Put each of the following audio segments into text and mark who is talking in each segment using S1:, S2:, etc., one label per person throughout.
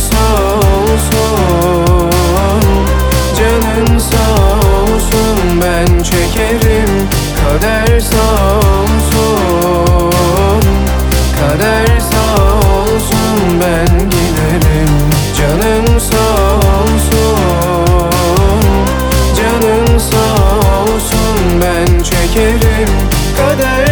S1: sağ olsun Canın sağ olsun Ben çekerim. Kader sağ olsun Kader sağ olsun Ben giderim. Canın sağ olsun Canın sağ olsun Ben çekerim. Kader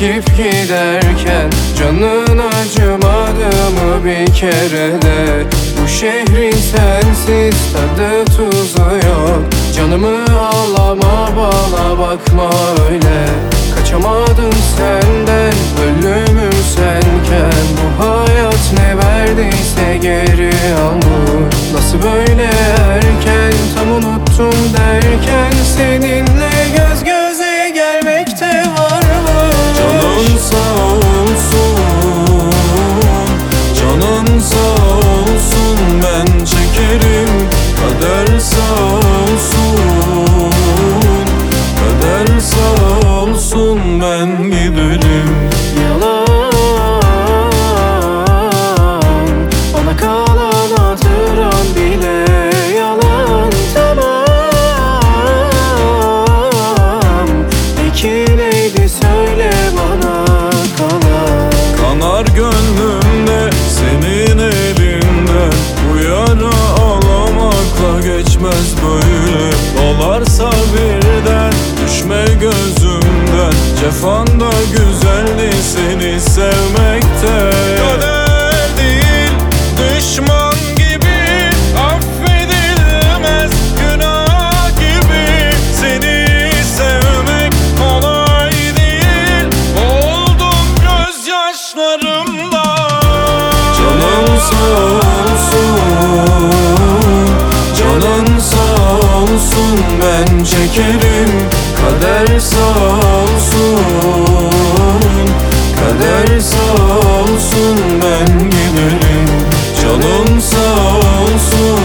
S1: çekip giderken Canın acımadı mı bir kere de? Bu şehrin sensiz tadı tuzu yok. Canımı ağlama bana bakma öyle. Kaçamadım senden ölümüm
S2: olsun Ben giderim
S1: Yalan. Bana kalan bile yalan. Tamam. Peki söyle bana. Kalan
S2: Kanar gönlümde senin elinden Bu yara geçmez böyle. Dolarsa birden düşme gözümden Cefanda güzeldi seni sevmekte. Kader değil düşman gibi affedilmez. Günah gibi seni sevmek kolay değil. Oldum gözyaşlarımla. Canım sağ olsun Canın sağ olsun. Ben çekerim olsun. Kader sağ olsun ben giderim. Canım sağ olsun.